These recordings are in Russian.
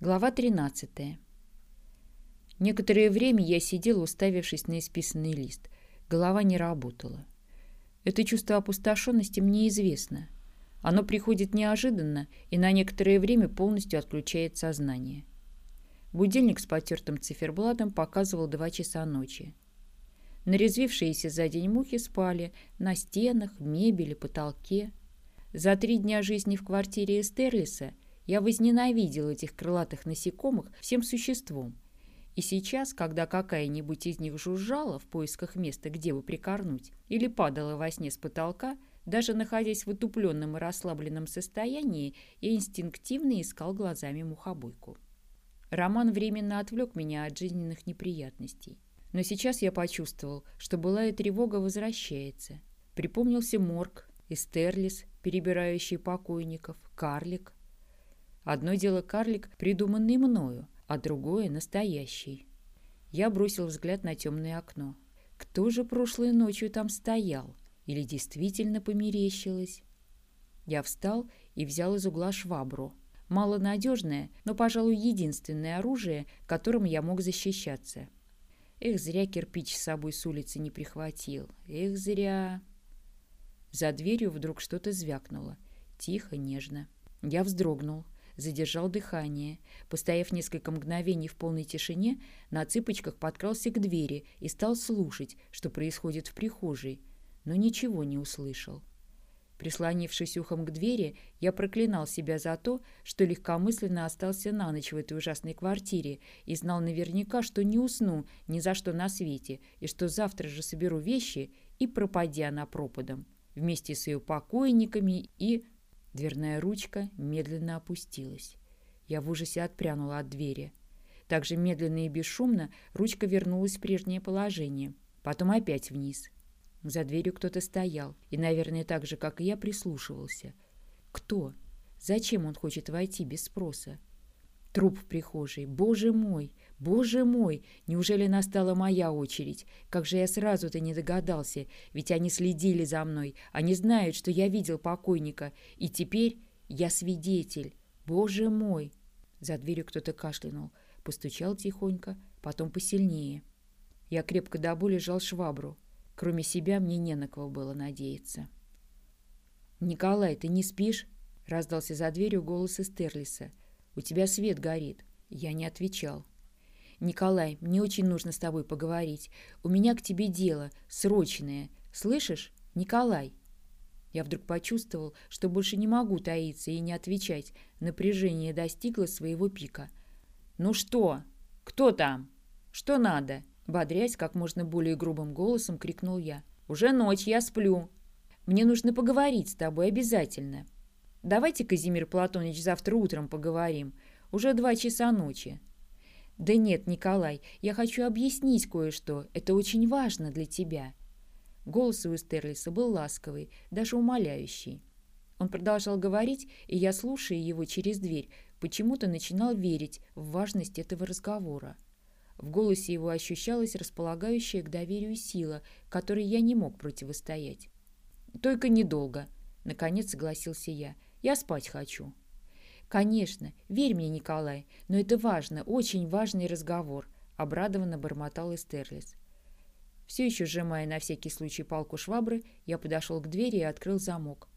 Глава 13. Некоторое время я сидел, уставившись на исписанный лист. Голова не работала. Это чувство опустошенности мне известно. Оно приходит неожиданно и на некоторое время полностью отключает сознание. Будильник с потертым циферблатом показывал два часа ночи. Нарезвившиеся за день мухи спали на стенах, мебели, потолке. За три дня жизни в квартире Эстерлиса – я возненавидел этих крылатых насекомых всем существом. И сейчас, когда какая-нибудь из них жужжала в поисках места, где бы прикорнуть, или падала во сне с потолка, даже находясь в отупленном и расслабленном состоянии, я инстинктивно искал глазами мухобойку. Роман временно отвлек меня от жизненных неприятностей. Но сейчас я почувствовал, что былая тревога возвращается. Припомнился морг, Эстерлис, перебирающий покойников, карлик, Одно дело карлик, придуманный мною, а другое — настоящий. Я бросил взгляд на темное окно. Кто же прошлой ночью там стоял? Или действительно померещилось? Я встал и взял из угла швабру. Малонадежное, но, пожалуй, единственное оружие, которым я мог защищаться. Эх, зря кирпич с собой с улицы не прихватил. Эх, зря... За дверью вдруг что-то звякнуло. Тихо, нежно. Я вздрогнул задержал дыхание. Постояв несколько мгновений в полной тишине, на цыпочках подкрался к двери и стал слушать, что происходит в прихожей, но ничего не услышал. Прислонившись ухом к двери, я проклинал себя за то, что легкомысленно остался на ночь в этой ужасной квартире и знал наверняка, что не усну ни за что на свете, и что завтра же соберу вещи и пропадя на пропадом, вместе с ее покойниками и Дверная ручка медленно опустилась. Я в ужасе отпрянула от двери. Так же медленно и бесшумно ручка вернулась в прежнее положение, потом опять вниз. За дверью кто-то стоял и, наверное, так же, как и я, прислушивался. Кто? Зачем он хочет войти без спроса? Труп в прихожей. Боже мой! Боже мой! Неужели настала моя очередь? Как же я сразу-то не догадался, ведь они следили за мной. Они знают, что я видел покойника. И теперь я свидетель. Боже мой! За дверью кто-то кашлянул. Постучал тихонько, потом посильнее. Я крепко до боли жал швабру. Кроме себя мне не на кого было надеяться. «Николай, ты не спишь?» — раздался за дверью голос Эстерлиса — у тебя свет горит». Я не отвечал. «Николай, мне очень нужно с тобой поговорить. У меня к тебе дело, срочное. Слышишь, Николай?» Я вдруг почувствовал, что больше не могу таиться и не отвечать. Напряжение достигло своего пика. «Ну что? Кто там? Что надо?» Бодрясь, как можно более грубым голосом, крикнул я. «Уже ночь, я сплю. Мне нужно поговорить с тобой обязательно». Давайте, Казимир Платонович, завтра утром поговорим. Уже два часа ночи. Да нет, Николай, я хочу объяснить кое-что. Это очень важно для тебя. Голос у Эстерлиса был ласковый, даже умоляющий. Он продолжал говорить, и я, слушая его через дверь, почему-то начинал верить в важность этого разговора. В голосе его ощущалась располагающая к доверию сила, которой я не мог противостоять. «Только недолго», — наконец согласился я. Я спать хочу». «Конечно, верь мне, Николай, но это важно, очень важный разговор», — обрадованно бормотал Эстерлис. Все еще сжимая на всякий случай палку швабры, я подошел к двери и открыл замок.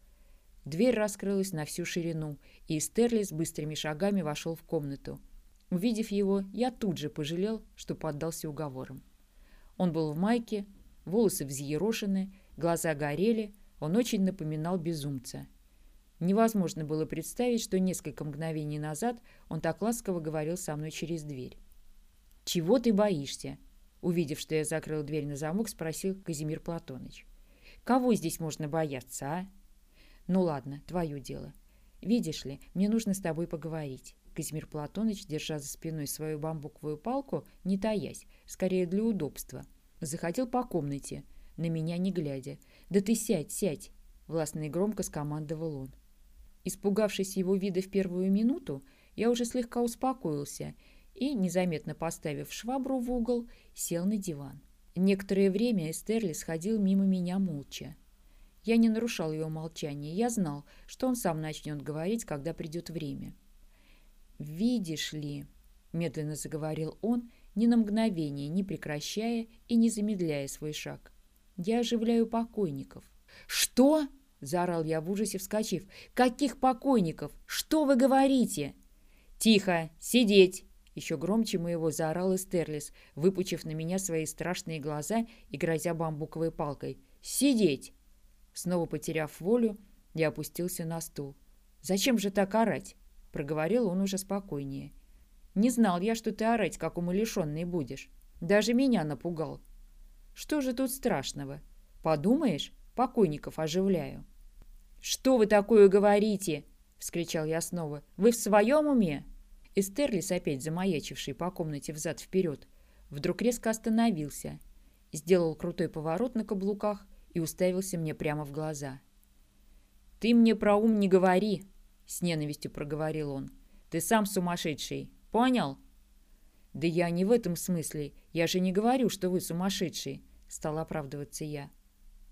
Дверь раскрылась на всю ширину, и Эстерлис быстрыми шагами вошел в комнату. Увидев его, я тут же пожалел, что поддался уговорам. Он был в майке, волосы взъерошены, глаза горели, он очень напоминал безумца. Невозможно было представить, что несколько мгновений назад он так ласково говорил со мной через дверь. «Чего ты боишься?» Увидев, что я закрыл дверь на замок, спросил Казимир Платоныч. «Кого здесь можно бояться, а?» «Ну ладно, твое дело. Видишь ли, мне нужно с тобой поговорить». Казимир Платоныч, держа за спиной свою бамбуковую палку, не таясь, скорее для удобства, заходил по комнате, на меня не глядя. «Да ты сядь, сядь!» — властно и громко скомандовал он. Испугавшись его вида в первую минуту, я уже слегка успокоился и, незаметно поставив швабру в угол, сел на диван. Некоторое время Эстерли сходил мимо меня молча. Я не нарушал его молчания, я знал, что он сам начнет говорить, когда придет время. «Видишь ли», — медленно заговорил он, ни на мгновение не прекращая и не замедляя свой шаг, — «я оживляю покойников». «Что?» — заорал я в ужасе, вскочив. «Каких покойников? Что вы говорите?» «Тихо! Сидеть!» Еще громче моего заорал Эстерлис, выпучив на меня свои страшные глаза и грозя бамбуковой палкой. «Сидеть!» Снова потеряв волю, я опустился на стул. «Зачем же так орать?» — проговорил он уже спокойнее. «Не знал я, что ты орать, как умалишенный будешь. Даже меня напугал. Что же тут страшного? Подумаешь, покойников оживляю». «Что вы такое говорите?» — вскричал я снова. «Вы в своем уме?» Эстерлис, опять замаячивший по комнате взад-вперед, вдруг резко остановился, сделал крутой поворот на каблуках и уставился мне прямо в глаза. «Ты мне про ум не говори!» — с ненавистью проговорил он. «Ты сам сумасшедший. Понял?» «Да я не в этом смысле. Я же не говорю, что вы сумасшедший», — стал оправдываться я.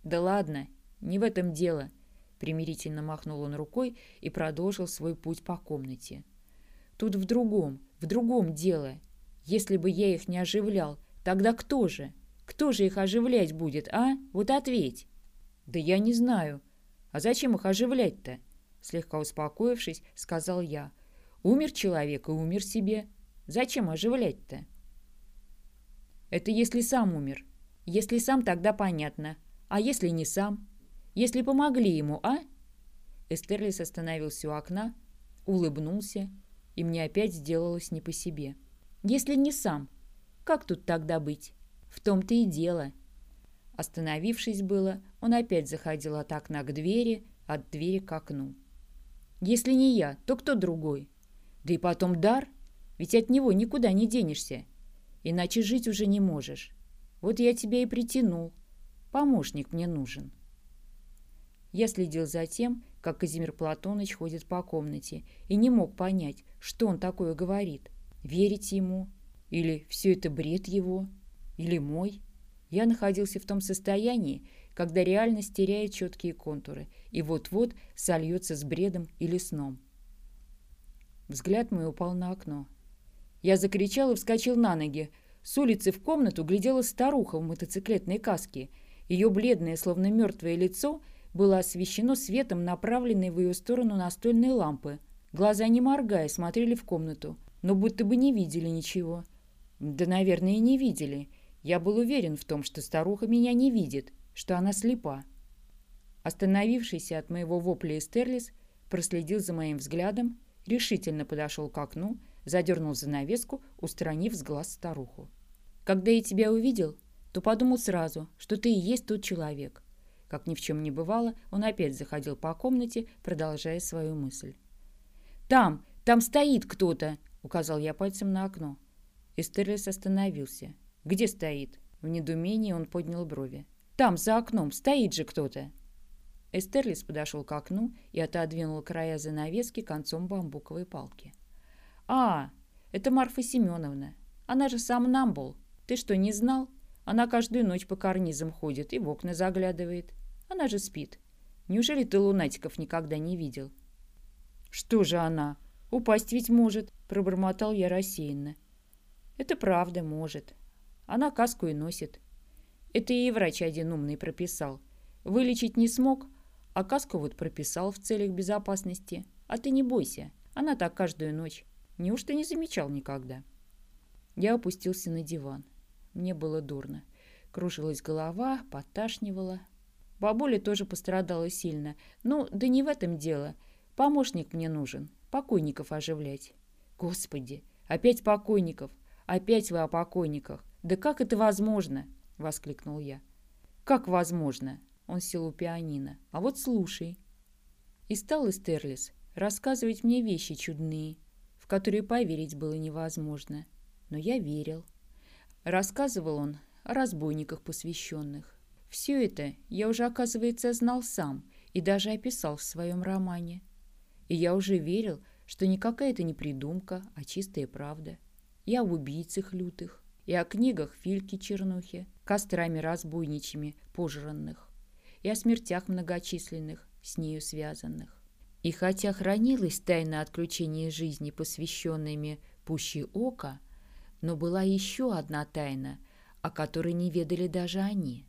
«Да ладно, не в этом дело», — примирительно махнул он рукой и продолжил свой путь по комнате. Тут в другом, в другом дело. Если бы я их не оживлял, тогда кто же? Кто же их оживлять будет, а? Вот ответь. Да я не знаю. А зачем их оживлять-то? Слегка успокоившись, сказал я. Умер человек и умер себе. Зачем оживлять-то? Это если сам умер. Если сам, тогда понятно. А если не сам? Если помогли ему, а? Эстерлис остановился у окна, улыбнулся и мне опять сделалось не по себе. Если не сам, как тут тогда быть? В том-то и дело. Остановившись было, он опять заходил от окна к двери, от двери к окну. Если не я, то кто другой? Да и потом дар, ведь от него никуда не денешься. Иначе жить уже не можешь. Вот я тебя и притянул. Помощник мне нужен. Я следил за тем, как Казимир Платоныч ходит по комнате, и не мог понять, что он такое говорит. Верить ему? Или все это бред его? Или мой? Я находился в том состоянии, когда реальность теряет четкие контуры и вот-вот сольется с бредом или сном. Взгляд мой упал на окно. Я закричал и вскочил на ноги. С улицы в комнату глядела старуха в мотоциклетной каске. Ее бледное, словно мертвое лицо – было освещено светом, направленной в ее сторону настольной лампы. Глаза, не моргая, смотрели в комнату, но будто бы не видели ничего. Да, наверное, и не видели. Я был уверен в том, что старуха меня не видит, что она слепа. Остановившийся от моего вопля Эстерлис проследил за моим взглядом, решительно подошел к окну, задернул занавеску, устранив с глаз старуху. «Когда я тебя увидел, то подумал сразу, что ты и есть тот человек. Как ни в чем не бывало, он опять заходил по комнате, продолжая свою мысль. «Там! Там стоит кто-то!» — указал я пальцем на окно. Эстерлес остановился. «Где стоит?» В недоумении он поднял брови. «Там, за окном, стоит же кто-то!» Эстерлис подошел к окну и отодвинул края занавески концом бамбуковой палки. «А, это Марфа Семеновна. Она же сам Намбул. Ты что, не знал? Она каждую ночь по карнизам ходит и в окна заглядывает. Она же спит. Неужели ты лунатиков никогда не видел? Что же она? Упасть ведь может, пробормотал я рассеянно. Это правда, может. Она каску и носит. Это ей врач один умный прописал. Вылечить не смог, а каску вот прописал в целях безопасности. А ты не бойся, она так каждую ночь. Неужто не замечал никогда? Я опустился на диван. Мне было дурно. Кружилась голова, поташнивала, Бабуля тоже пострадала сильно. Ну, да не в этом дело. Помощник мне нужен. Покойников оживлять. Господи, опять покойников. Опять вы о покойниках. Да как это возможно? Воскликнул я. Как возможно? Он сел у пианино. А вот слушай. И стал Эстерлис рассказывать мне вещи чудные, в которые поверить было невозможно. Но я верил. Рассказывал он о разбойниках посвященных, все это я уже, оказывается, знал сам и даже описал в своем романе. И я уже верил, что никакая это не придумка, а чистая правда. И об убийцах лютых, и о книгах Фильки Чернухи, кострами разбойничьими, пожранных, и о смертях многочисленных, с нею связанных. И хотя хранилась тайна отключения жизни посвященными пуще ока, но была еще одна тайна, о которой не ведали даже они.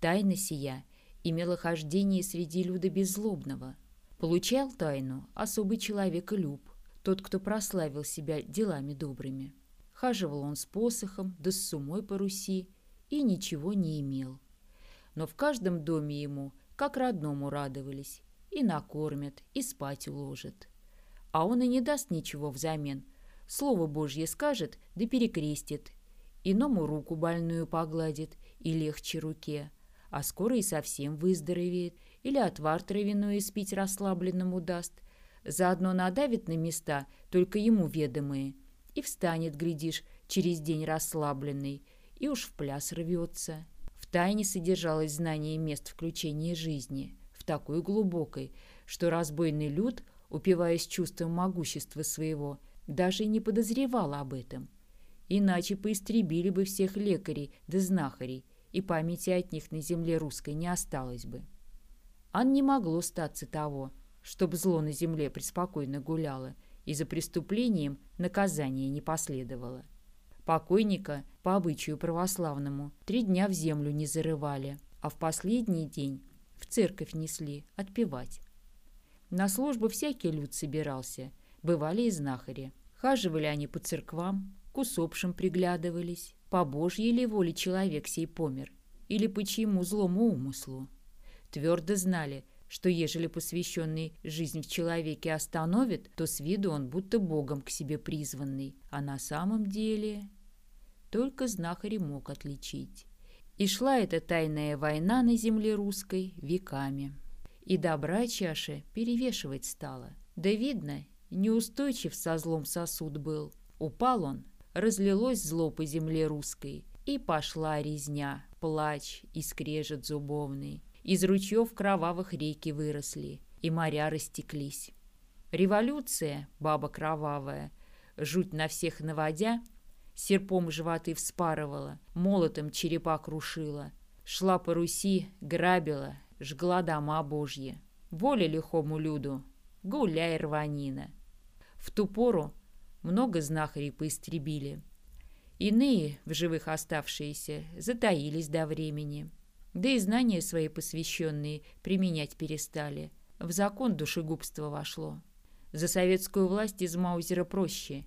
Тайна сия имела хождение среди люда беззлобного. Получал тайну особый человек Люб, тот, кто прославил себя делами добрыми. Хаживал он с посохом, да с сумой по Руси, и ничего не имел. Но в каждом доме ему, как родному, радовались, и накормят, и спать уложат. А он и не даст ничего взамен. Слово Божье скажет, да перекрестит. Иному руку больную погладит, и легче руке. А скоро и совсем выздоровеет, или отвар травяной испить расслабленному даст. Заодно надавит на места, только ему ведомые. И встанет, глядишь, через день расслабленный, и уж в пляс рвется. В тайне содержалось знание мест включения жизни, в такой глубокой, что разбойный люд, упиваясь чувством могущества своего, даже и не подозревал об этом. Иначе поистребили бы всех лекарей да знахарей, и памяти от них на земле русской не осталось бы. Ан не могло статься того, чтобы зло на земле преспокойно гуляло, и за преступлением наказание не последовало. Покойника, по обычаю православному, три дня в землю не зарывали, а в последний день в церковь несли отпевать. На службу всякий люд собирался, бывали и знахари. Хаживали они по церквам, к усопшим приглядывались, по божьей ли воле человек сей помер, или по чьему злому умыслу. Твердо знали, что ежели посвященный жизнь в человеке остановит, то с виду он будто богом к себе призванный, а на самом деле только знахарь мог отличить. И шла эта тайная война на земле русской веками. И добра чаша перевешивать стала. Да видно, неустойчив со злом сосуд был. Упал он, разлилось зло по земле русской, и пошла резня, плач и скрежет зубовный. Из ручьев кровавых реки выросли, и моря растеклись. Революция, баба кровавая, жуть на всех наводя, серпом животы вспарывала, молотом черепа крушила, шла по Руси, грабила, жгла дома божьи. Воля лихому люду, гуляй рванина. В ту пору много знахарей поистребили. Иные, в живых оставшиеся, затаились до времени. Да и знания свои посвященные применять перестали. В закон душегубство вошло. За советскую власть из Маузера проще.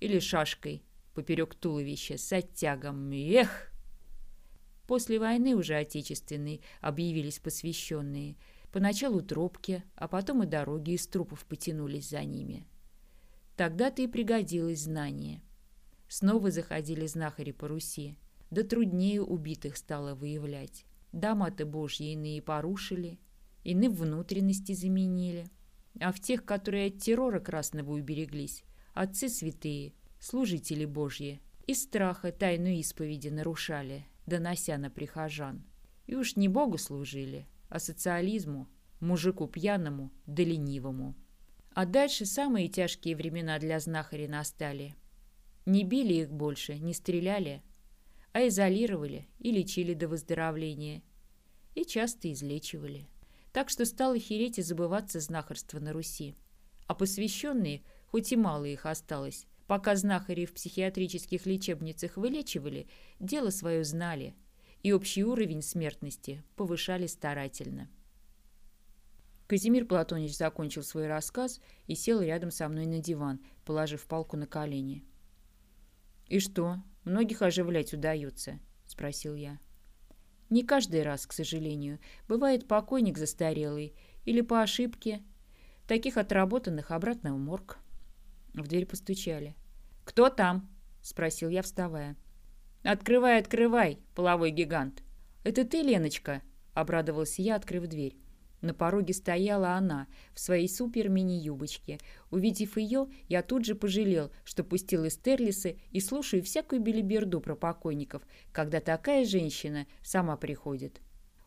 Или шашкой поперек туловища с оттягом. Эх! После войны уже отечественные объявились посвященные. Поначалу тропки, а потом и дороги из трупов потянулись за ними. Тогда-то и пригодилось знание. Снова заходили знахари по Руси. Да труднее убитых стало выявлять. Дома-то божьи иные порушили, иные внутренности заменили. А в тех, которые от террора красного убереглись, отцы святые – служители Божьи, из страха тайну исповеди нарушали, донося на прихожан. И уж не Богу служили, а социализму, мужику пьяному да ленивому. А дальше самые тяжкие времена для знахарей настали. Не били их больше, не стреляли, а изолировали и лечили до выздоровления. И часто излечивали. Так что стало хереть и забываться знахарство на Руси. А посвященные, хоть и мало их осталось, Пока знахари в психиатрических лечебницах вылечивали, дело свое знали, и общий уровень смертности повышали старательно. Казимир Платонич закончил свой рассказ и сел рядом со мной на диван, положив палку на колени. «И что, многих оживлять удается?» – спросил я. «Не каждый раз, к сожалению. Бывает покойник застарелый или по ошибке. Таких отработанных обратно в морг». В дверь постучали. «Кто там?» — спросил я, вставая. «Открывай, открывай, половой гигант!» «Это ты, Леночка?» — обрадовался я, открыв дверь. На пороге стояла она в своей супер-мини-юбочке. Увидев ее, я тут же пожалел, что пустил из Терлисы и слушаю всякую белиберду про покойников, когда такая женщина сама приходит.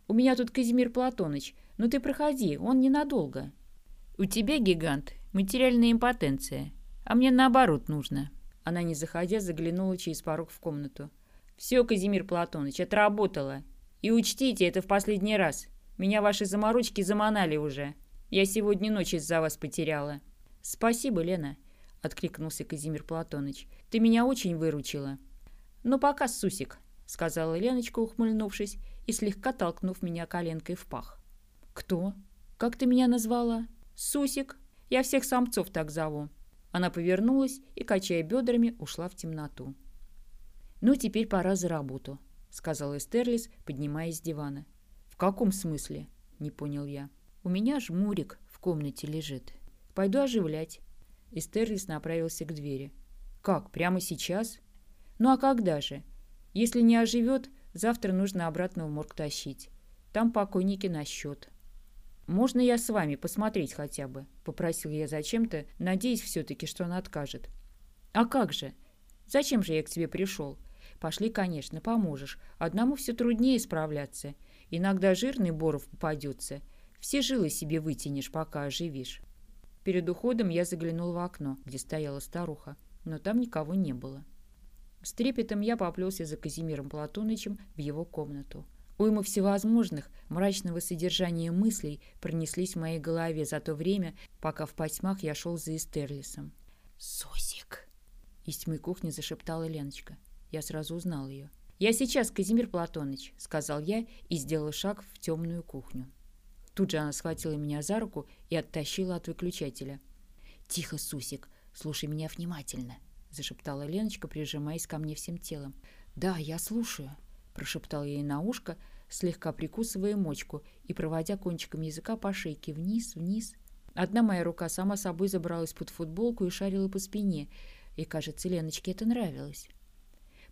«У меня тут Казимир Платоныч. Ну ты проходи, он ненадолго». «У тебя, гигант, материальная импотенция», а мне наоборот нужно». Она, не заходя, заглянула через порог в комнату. «Все, Казимир Платоныч, отработала. И учтите, это в последний раз. Меня ваши заморочки заманали уже. Я сегодня ночь из-за вас потеряла». «Спасибо, Лена», — откликнулся Казимир Платоныч. «Ты меня очень выручила». «Ну, пока, Сусик», — сказала Леночка, ухмыльнувшись и слегка толкнув меня коленкой в пах. «Кто? Как ты меня назвала?» «Сусик. Я всех самцов так зову». Она повернулась и, качая бедрами, ушла в темноту. «Ну, теперь пора за работу», — сказал Эстерлис, поднимаясь с дивана. «В каком смысле?» — не понял я. «У меня жмурик в комнате лежит. Пойду оживлять». Эстерлис направился к двери. «Как, прямо сейчас?» «Ну а когда же? Если не оживет, завтра нужно обратно в морг тащить. Там покойники на счет». «Можно я с вами посмотреть хотя бы?» — попросил я зачем-то, надеясь все-таки, что он откажет. «А как же? Зачем же я к тебе пришел? Пошли, конечно, поможешь. Одному все труднее справляться. Иногда жирный боров попадется. Все жилы себе вытянешь, пока оживишь». Перед уходом я заглянул в окно, где стояла старуха, но там никого не было. С трепетом я поплелся за Казимиром Платонычем в его комнату. Уйма всевозможных, мрачного содержания мыслей пронеслись в моей голове за то время, пока в потьмах я шел за Эстерлисом. «Сосик!» Из тьмы кухни зашептала Леночка. Я сразу узнал ее. «Я сейчас, Казимир Платоныч», — сказал я и сделал шаг в темную кухню. Тут же она схватила меня за руку и оттащила от выключателя. «Тихо, Сусик, слушай меня внимательно», — зашептала Леночка, прижимаясь ко мне всем телом. «Да, я слушаю», прошептал ей на ушко, слегка прикусывая мочку и проводя кончиком языка по шейке вниз, вниз. Одна моя рука сама собой забралась под футболку и шарила по спине, и, кажется, Леночке это нравилось.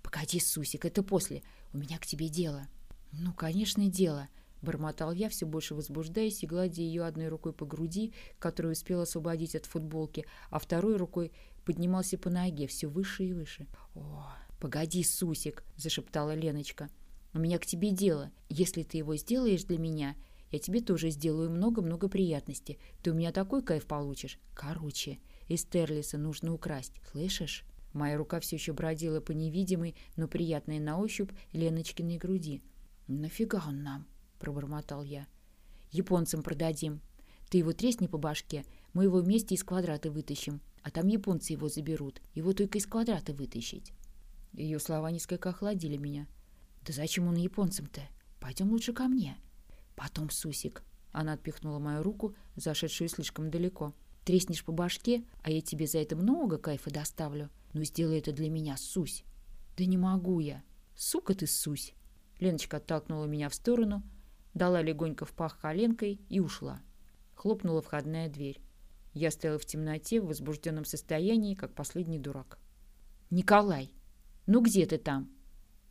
«Погоди, Сусик, это после. У меня к тебе дело». «Ну, конечно, дело», — бормотал я, все больше возбуждаясь и гладя ее одной рукой по груди, которую успел освободить от футболки, а второй рукой поднимался по ноге все выше и выше. «О, «Погоди, Сусик!» – зашептала Леночка. «У меня к тебе дело. Если ты его сделаешь для меня, я тебе тоже сделаю много-много приятностей. Ты у меня такой кайф получишь. Короче, Эстерлиса нужно украсть. Слышишь?» Моя рука все еще бродила по невидимой, но приятной на ощупь Леночкиной груди. «Нафига он нам?» – пробормотал я. «Японцам продадим. Ты его тресни по башке, мы его вместе из квадрата вытащим, а там японцы его заберут. Его только из квадрата вытащить». Ее слова несколько охладили меня. «Да зачем он японцам-то? Пойдем лучше ко мне». «Потом, Сусик». Она отпихнула мою руку, зашедшую слишком далеко. «Треснешь по башке, а я тебе за это много кайфа доставлю. Но сделай это для меня, Сусь». «Да не могу я». «Сука ты, Сусь». Леночка оттолкнула меня в сторону, дала легонько в пах коленкой и ушла. Хлопнула входная дверь. Я стояла в темноте, в возбужденном состоянии, как последний дурак. «Николай!» «Ну где ты там?»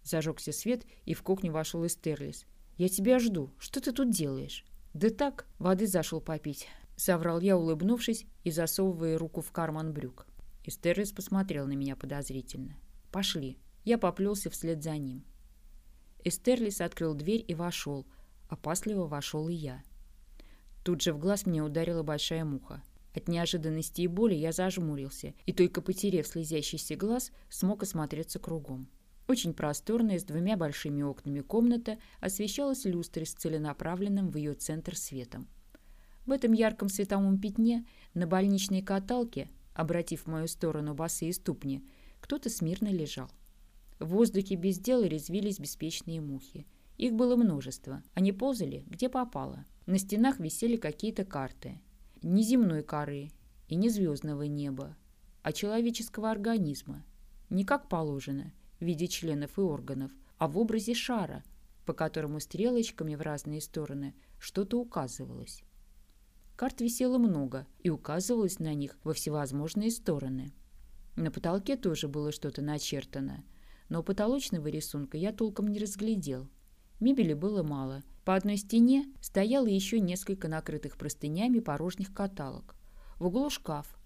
Зажегся свет, и в кухню вошел Эстерлис. «Я тебя жду. Что ты тут делаешь?» «Да так, воды зашел попить», — соврал я, улыбнувшись и засовывая руку в карман брюк. Эстерлис посмотрел на меня подозрительно. «Пошли». Я поплелся вслед за ним. Эстерлис открыл дверь и вошел. Опасливо вошел и я. Тут же в глаз мне ударила большая муха. От неожиданности и боли я зажмурился, и только потеряв слезящийся глаз, смог осмотреться кругом. Очень просторная, с двумя большими окнами комната освещалась люстрой с целенаправленным в ее центр светом. В этом ярком световом пятне на больничной каталке, обратив в мою сторону босые ступни, кто-то смирно лежал. В воздухе без дела резвились беспечные мухи. Их было множество. Они ползали, где попало. На стенах висели какие-то карты не земной коры и не звездного неба, а человеческого организма, не как положено, в виде членов и органов, а в образе шара, по которому стрелочками в разные стороны что-то указывалось. Карт висело много, и указывалось на них во всевозможные стороны. На потолке тоже было что-то начертано, но потолочного рисунка я толком не разглядел. Мебели было мало – по одной стене стояло еще несколько накрытых простынями порожних каталог. В углу шкаф.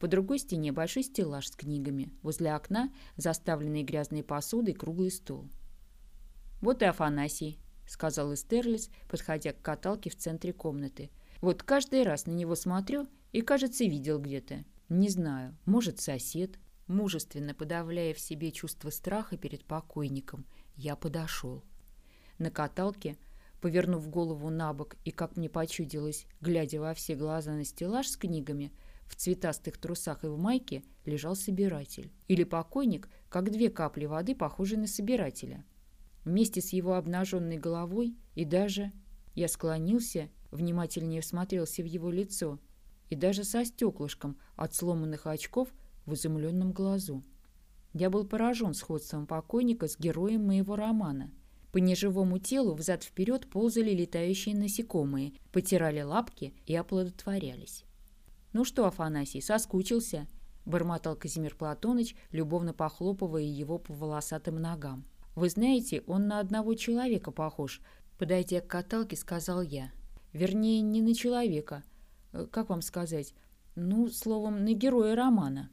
По другой стене большой стеллаж с книгами. Возле окна заставленный грязной посудой круглый стол. «Вот и Афанасий», — сказал Эстерлис, подходя к каталке в центре комнаты. «Вот каждый раз на него смотрю и, кажется, видел где-то. Не знаю, может, сосед». Мужественно подавляя в себе чувство страха перед покойником, я подошел. На каталке Повернув голову на бок и, как мне почудилось, глядя во все глаза на стеллаж с книгами, в цветастых трусах и в майке лежал собиратель. Или покойник, как две капли воды, похожие на собирателя. Вместе с его обнаженной головой и даже... Я склонился, внимательнее всмотрелся в его лицо и даже со стеклышком от сломанных очков в изумленном глазу. Я был поражен сходством покойника с героем моего романа. По неживому телу взад-вперед ползали летающие насекомые, потирали лапки и оплодотворялись. «Ну что, Афанасий, соскучился?» — бормотал Казимир Платоныч, любовно похлопывая его по волосатым ногам. «Вы знаете, он на одного человека похож», — подойдя к каталке, сказал я. «Вернее, не на человека. Э, как вам сказать? Ну, словом, на героя романа».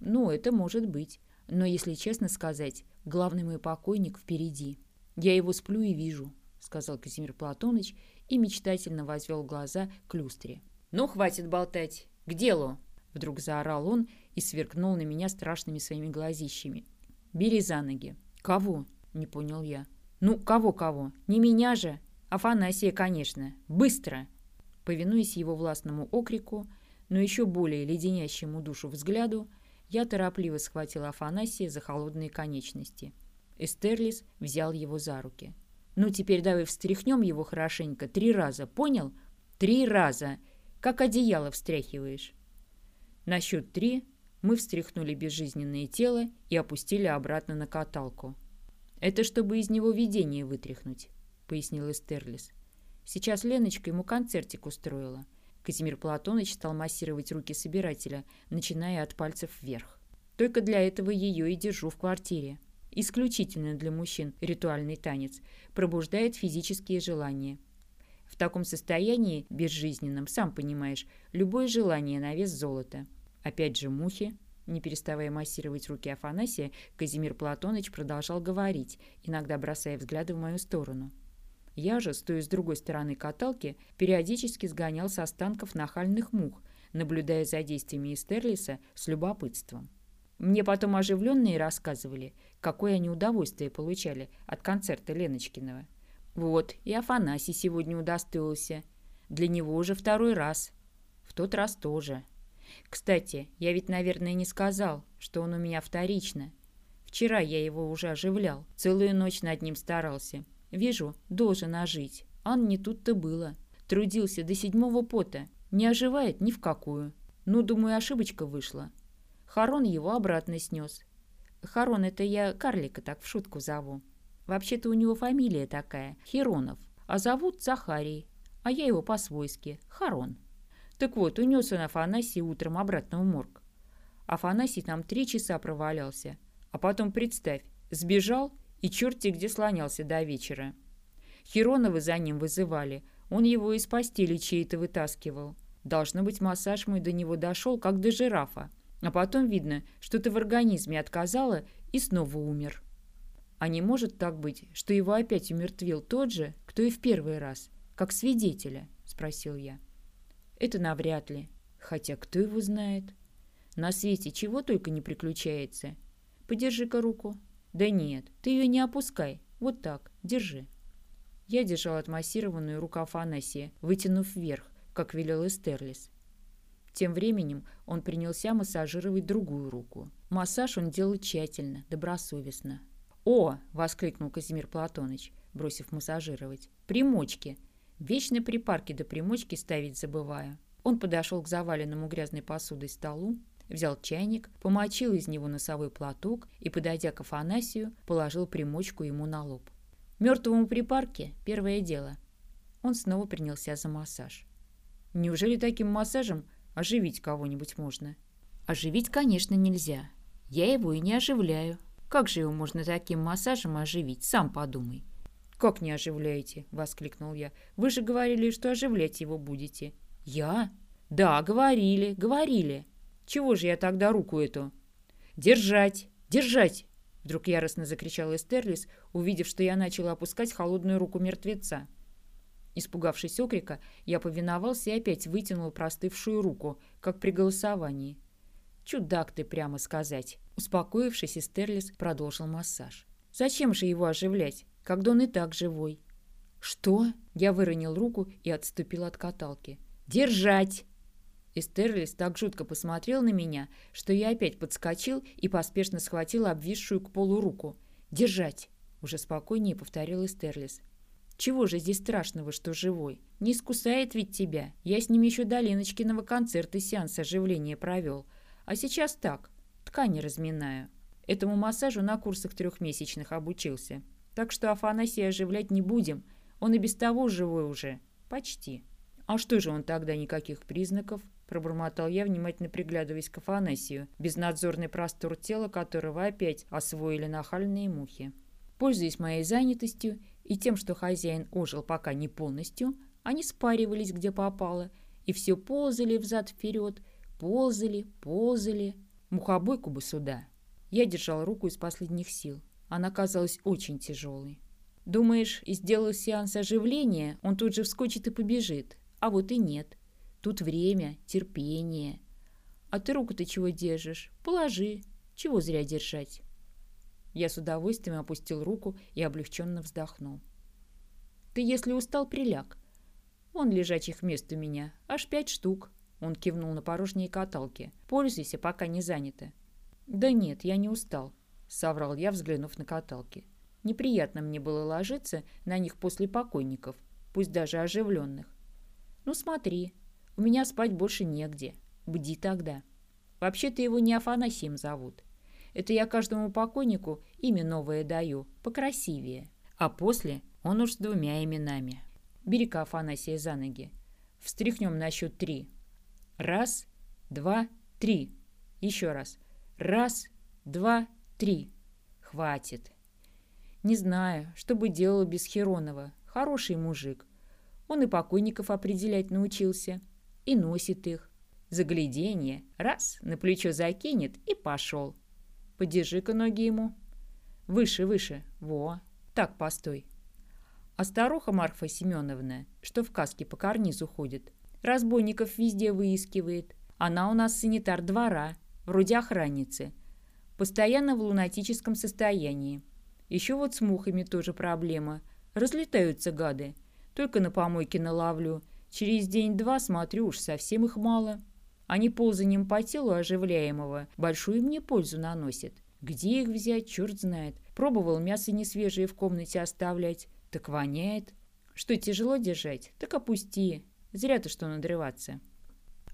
«Ну, это может быть. Но, если честно сказать, главный мой покойник впереди. Я его сплю и вижу», — сказал Казимир Платоныч и мечтательно возвел глаза к люстре. «Ну, хватит болтать! К делу!» Вдруг заорал он и сверкнул на меня страшными своими глазищами. «Бери за ноги!» «Кого?» — не понял я. «Ну, кого-кого? Не меня же! Афанасия, конечно! Быстро!» Повинуясь его властному окрику, но еще более леденящему душу взгляду, я торопливо схватил Афанасия за холодные конечности. Эстерлис взял его за руки. «Ну, теперь давай встряхнем его хорошенько три раза, понял? Три раза! как одеяло встряхиваешь. На счет три мы встряхнули безжизненное тело и опустили обратно на каталку. «Это чтобы из него видение вытряхнуть», — пояснил Эстерлис. «Сейчас Леночка ему концертик устроила». Казимир Платоныч стал массировать руки собирателя, начиная от пальцев вверх. «Только для этого ее и держу в квартире. Исключительно для мужчин ритуальный танец пробуждает физические желания. В таком состоянии, безжизненном, сам понимаешь, любое желание на вес золота. Опять же мухи. Не переставая массировать руки Афанасия, Казимир Платоныч продолжал говорить, иногда бросая взгляды в мою сторону. Я же, стоя с другой стороны каталки, периодически сгонял с останков нахальных мух, наблюдая за действиями Эстерлиса с любопытством. Мне потом оживленные рассказывали, какое они удовольствие получали от концерта Леночкиного. Вот, и Афанасий сегодня удостоился. Для него уже второй раз. В тот раз тоже. Кстати, я ведь, наверное, не сказал, что он у меня вторично. Вчера я его уже оживлял, целую ночь над ним старался. Вижу, должен ожить. А не тут-то было. Трудился до седьмого пота. Не оживает ни в какую. Ну, думаю, ошибочка вышла. Харон его обратно снес. Харон — это я карлика так в шутку зову. Вообще-то у него фамилия такая – Хиронов, а зовут Захарий, а я его по-свойски – Харон. Так вот, унес он Афанасий утром обратно в морг. Афанасий там три часа провалялся, а потом, представь, сбежал и черти где слонялся до вечера. Хиронова за ним вызывали, он его из постели чьей-то вытаскивал. Должно быть, массаж мой до него дошел, как до жирафа. А потом видно, что-то в организме отказало и снова умер. А не может так быть, что его опять умертвил тот же, кто и в первый раз, как свидетеля? — спросил я. Это навряд ли. Хотя кто его знает? На свете чего только не приключается. Подержи-ка руку. Да нет, ты ее не опускай. Вот так, держи. Я держал отмассированную руку Афанасия, вытянув вверх, как велел Эстерлис. Тем временем он принялся массажировать другую руку. Массаж он делал тщательно, добросовестно. «О!» — воскликнул Казимир Платоныч, бросив массажировать. «Примочки! Вечно припарки до примочки ставить забываю». Он подошел к заваленному грязной посудой столу, взял чайник, помочил из него носовой платок и, подойдя к Афанасию, положил примочку ему на лоб. Мертвому припарке – первое дело. Он снова принялся за массаж. Неужели таким массажем оживить кого-нибудь можно? Оживить, конечно, нельзя. Я его и не оживляю. Как же его можно таким массажем оживить? Сам подумай. «Как не оживляете?» — воскликнул я. «Вы же говорили, что оживлять его будете». «Я?» «Да, говорили, говорили. Чего же я тогда руку эту?» «Держать! Держать!» Вдруг яростно закричал Эстерлис, увидев, что я начала опускать холодную руку мертвеца. Испугавшись окрика, я повиновался и опять вытянул простывшую руку, как при голосовании. «Чудак ты, прямо сказать!» Успокоившись, Эстерлис продолжил массаж. «Зачем же его оживлять, когда он и так живой?» «Что?» Я выронил руку и отступил от каталки. «Держать!» Эстерлис так жутко посмотрел на меня, что я опять подскочил и поспешно схватил обвисшую к полу руку. «Держать!» — уже спокойнее повторил Эстерлис. «Чего же здесь страшного, что живой? Не искусает ведь тебя. Я с ним еще до Леночкиного концерта сеанс оживления провел. А сейчас так, ткани разминаю. Этому массажу на курсах трехмесячных обучился. Так что Афанасия оживлять не будем. Он и без того живой уже. Почти». «А что же он тогда никаких признаков?» — пробормотал я, внимательно приглядываясь к Афанасию, безнадзорный простор тела которого опять освоили нахальные мухи. Пользуясь моей занятостью и тем, что хозяин ожил пока не полностью, они спаривались где попало и все ползали взад-вперед, ползали, ползали. Мухобойку бы сюда. Я держал руку из последних сил. Она казалась очень тяжелой. Думаешь, и сделал сеанс оживления, он тут же вскочит и побежит. А вот и нет. Тут время, терпение. А ты руку-то чего держишь? Положи. Чего зря держать? Я с удовольствием опустил руку и облегченно вздохнул. Ты, если устал, приляг. Вон лежачих мест у меня. Аж пять штук. Он кивнул на порожние каталки. Пользуйся, пока не занято. Да нет, я не устал. Соврал я, взглянув на каталки. Неприятно мне было ложиться на них после покойников, пусть даже оживленных. Ну смотри, у меня спать больше негде. Бди тогда. Вообще-то его не Афанасием зовут. Это я каждому покойнику имя новое даю, покрасивее. А после он уж с двумя именами. Бери-ка Афанасия за ноги. Встряхнем на счет три. Раз, два, три. Еще раз. Раз, два, три. Хватит. Не знаю, что бы делал без Херонова. Хороший мужик. Он и покойников определять научился и носит их. Загляденье, раз, на плечо закинет и пошел. Подержи-ка ноги ему. Выше, выше, во. Так, постой. А старуха Марфа Семеновна, что в каске по карнизу ходит, разбойников везде выискивает. Она у нас санитар двора, вроде охранницы. Постоянно в лунатическом состоянии. Еще вот с мухами тоже проблема. Разлетаются гады. Только на помойке наловлю – Через день-два, смотрю, уж совсем их мало. Они ползанием по телу оживляемого большую мне пользу наносят. Где их взять, черт знает. Пробовал мясо несвежее в комнате оставлять. Так воняет. Что, тяжело держать? Так опусти. Зря-то что надрываться.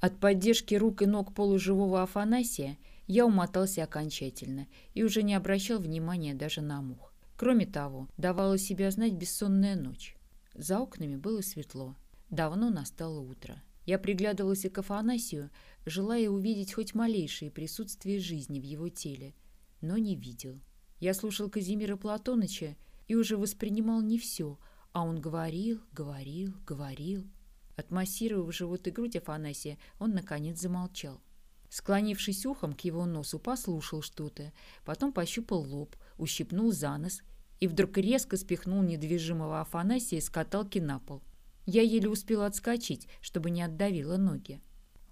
От поддержки рук и ног полуживого Афанасия я умотался окончательно и уже не обращал внимания даже на мух. Кроме того, давала себя знать бессонная ночь. За окнами было светло. Давно настало утро. Я приглядывалась к Афанасию, желая увидеть хоть малейшее присутствие жизни в его теле, но не видел. Я слушал Казимира Платоныча и уже воспринимал не все, а он говорил, говорил, говорил. Отмассировав живот и грудь Афанасия, он, наконец, замолчал. Склонившись ухом к его носу, послушал что-то, потом пощупал лоб, ущипнул за нос и вдруг резко спихнул недвижимого Афанасия с каталки на пол. Я еле успела отскочить, чтобы не отдавила ноги.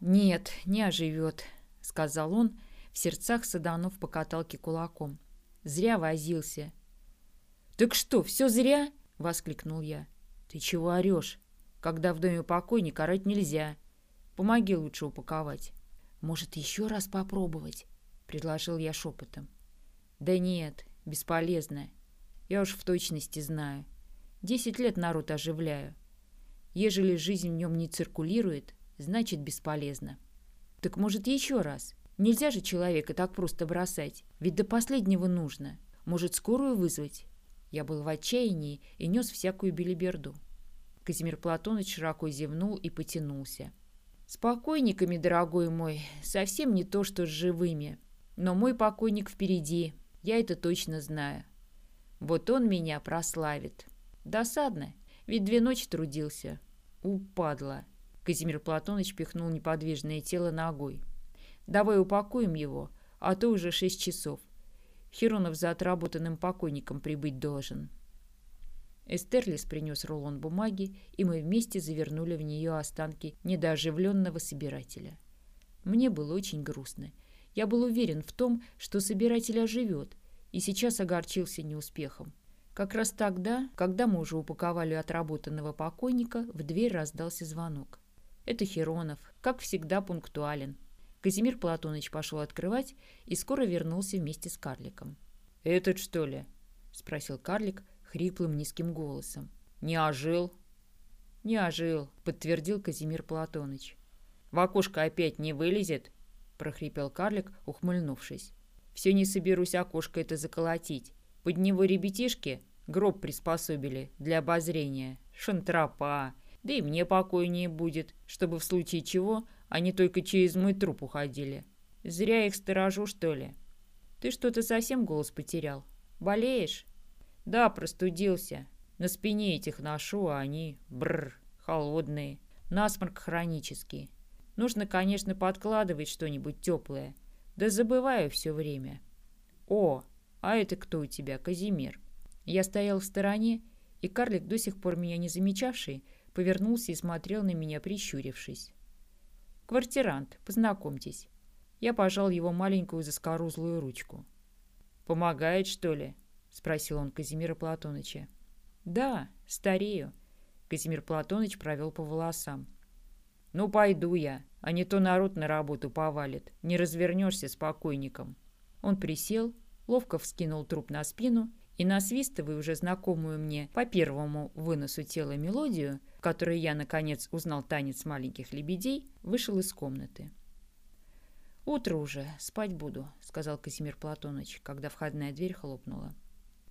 «Нет, не оживет», — сказал он, в сердцах саданув по каталке кулаком. «Зря возился». «Так что, все зря?» — воскликнул я. «Ты чего орешь? Когда в доме покойника орать нельзя. Помоги лучше упаковать». «Может, еще раз попробовать?» — предложил я шепотом. «Да нет, бесполезно. Я уж в точности знаю. Десять лет народ оживляю. Ежели жизнь в нем не циркулирует, значит бесполезно. Так может еще раз? Нельзя же человека так просто бросать, ведь до последнего нужно. Может скорую вызвать? Я был в отчаянии и нес всякую белиберду. Казимир Платоныч широко зевнул и потянулся. «С покойниками, дорогой мой, совсем не то, что с живыми. Но мой покойник впереди, я это точно знаю. Вот он меня прославит. Досадно, ведь две ночи трудился. «Упадла!» Казимир Платоныч пихнул неподвижное тело ногой. «Давай упакуем его, а то уже шесть часов. Херонов за отработанным покойником прибыть должен». Эстерлис принес рулон бумаги, и мы вместе завернули в нее останки недооживленного собирателя. Мне было очень грустно. Я был уверен в том, что собиратель оживет, и сейчас огорчился неуспехом. Как раз тогда, когда мы уже упаковали отработанного покойника, в дверь раздался звонок. Это Херонов, как всегда пунктуален. Казимир Платоныч пошел открывать и скоро вернулся вместе с карликом. «Этот, что ли?» — спросил карлик хриплым низким голосом. «Не ожил?» «Не ожил», — подтвердил Казимир Платоныч. «В окошко опять не вылезет?» — прохрипел карлик, ухмыльнувшись. «Все не соберусь окошко это заколотить. Под него ребятишки гроб приспособили для обозрения. Шантропа. Да и мне покойнее будет, чтобы в случае чего они только через мой труп уходили. Зря их сторожу, что ли?» «Ты что-то совсем голос потерял? Болеешь?» «Да, простудился. На спине этих ношу, а они, бррр, холодные. Насморк хронический. Нужно, конечно, подкладывать что-нибудь теплое. Да забываю все время. О, а это кто у тебя, Казимир? Я стоял в стороне, и карлик, до сих пор меня не замечавший, повернулся и смотрел на меня, прищурившись. «Квартирант, познакомьтесь». Я пожал его маленькую заскорузлую ручку. «Помогает, что ли?» — спросил он Казимира Платоныча. «Да, старею», — Казимир Платоныч провел по волосам. «Ну, пойду я, а не то народ на работу повалит. Не развернешься с покойником». Он присел, ловко вскинул труп на спину и, насвистывая уже знакомую мне по первому выносу тела мелодию, в которой я, наконец, узнал танец маленьких лебедей, вышел из комнаты. «Утро уже, спать буду», — сказал Казимир Платоныч, когда входная дверь хлопнула.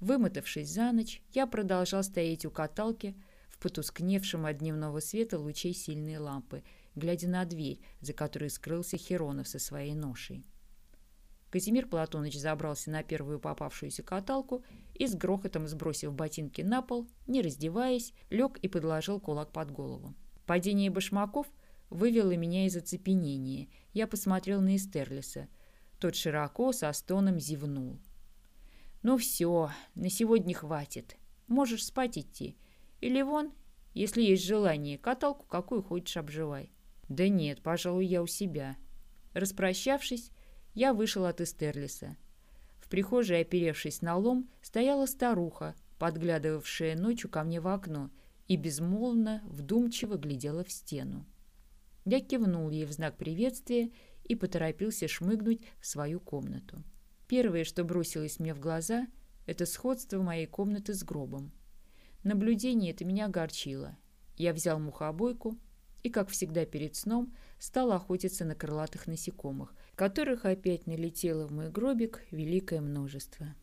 Вымотавшись за ночь, я продолжал стоять у каталки в потускневшем от дневного света лучей сильной лампы, глядя на дверь, за которой скрылся Херонов со своей ношей. Казимир Платоныч забрался на первую попавшуюся каталку и с грохотом сбросив ботинки на пол, не раздеваясь, лег и подложил кулак под голову. Падение башмаков вывело меня из оцепенения. Я посмотрел на Эстерлиса. Тот широко со стоном зевнул. «Ну все, на сегодня хватит. Можешь спать идти. Или вон, если есть желание, каталку какую хочешь обживай». «Да нет, пожалуй, я у себя». Распрощавшись, я вышел от Эстерлиса. В прихожей, оперевшись на лом, стояла старуха, подглядывавшая ночью ко мне в окно, и безмолвно, вдумчиво глядела в стену. Я кивнул ей в знак приветствия и поторопился шмыгнуть в свою комнату. Первое, что бросилось мне в глаза, это сходство моей комнаты с гробом. Наблюдение это меня огорчило. Я взял мухобойку и, как всегда перед сном, стал охотиться на крылатых насекомых, которых опять налетело в мой гробик великое множество.